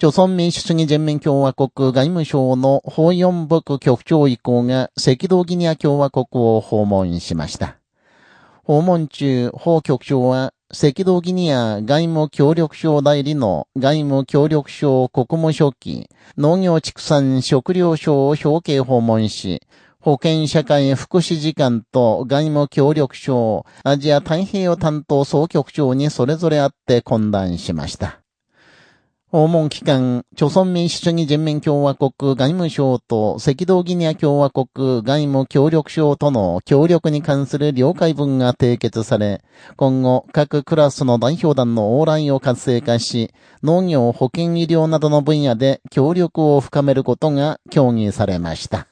朝鮮民主主義人民共和国外務省の法四部局長以降が赤道ギニア共和国を訪問しました。訪問中、法局長は赤道ギニア外務協力省代理の外務協力省国務書記、農業畜産食料省を表敬訪問し、保健社会福祉次官と外務協力省、アジア太平洋担当総局長にそれぞれ会って懇談しました。訪問期間、朝鮮民主主義人民共和国外務省と赤道ギニア共和国外務協力省との協力に関する了解文が締結され、今後各クラスの代表団の往来を活性化し、農業、保健医療などの分野で協力を深めることが協議されました。